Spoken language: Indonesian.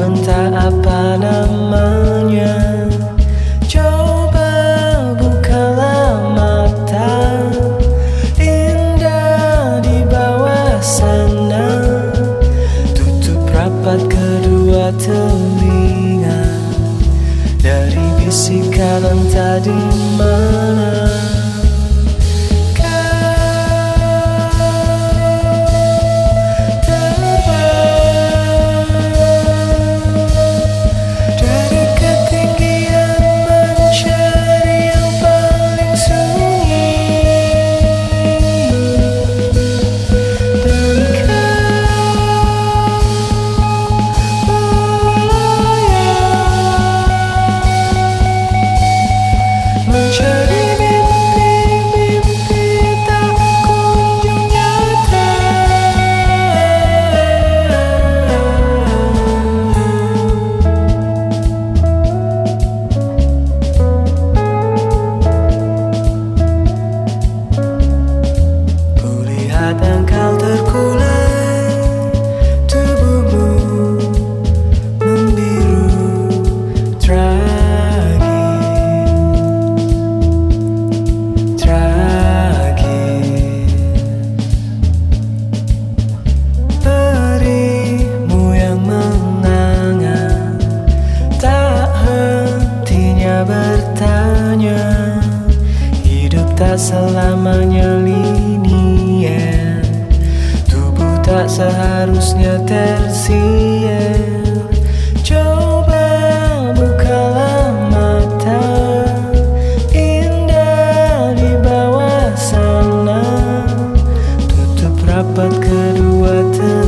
entah apa namanya. Coba bukalah mata Indah di bawah sana. Tutup rapat kedua telinga. Dari bisikan entah di mana. tersier. Coba bukalah mata Indah di bawah sana. Tutup rapat kedua telinga